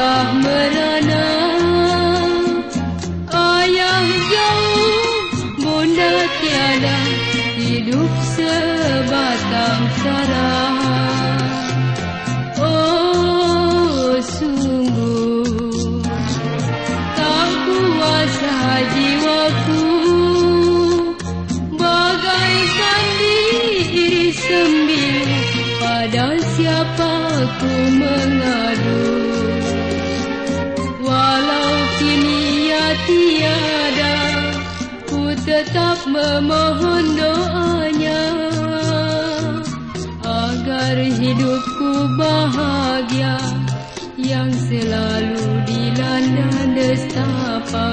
Mengapakah merana. Ayah jauh Bunda tiada Hidup sebatang kara Oh sungguh Tak kuasa jiwaku. Bagaikan diri sembil Pada siapa ku mengadu tiada Ku tetap memohon doanya Agar hidupku bahagia Yang selalu dilanda nestapa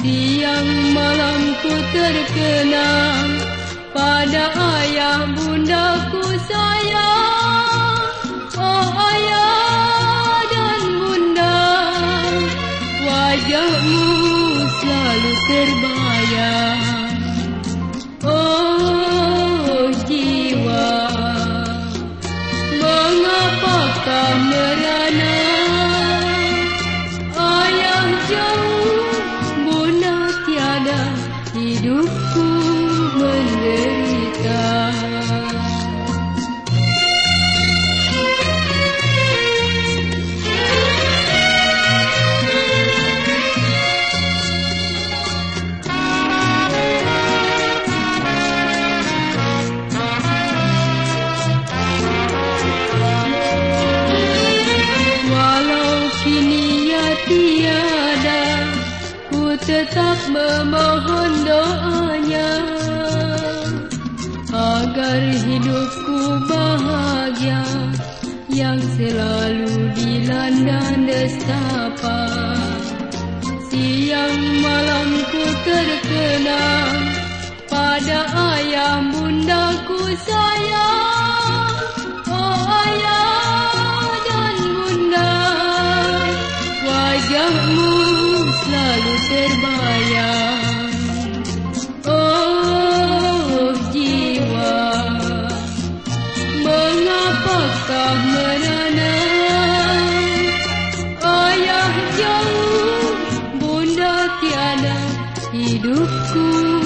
Siang malam ku terkenang Pada ayah bundaku sayang terbayang Oh jiwa Mengapakah merana Ayah jauh tiada Ku tetap memohon doanya Agar hidupku bahagia Yang selalu dilanda nestapa Siang malam ku terkenang Pada ayah bundaku sayang wajahmu selalu terbayang Oh jiwa. Mengapa kau merana Ayah jauh? Bunda tiada hidupku.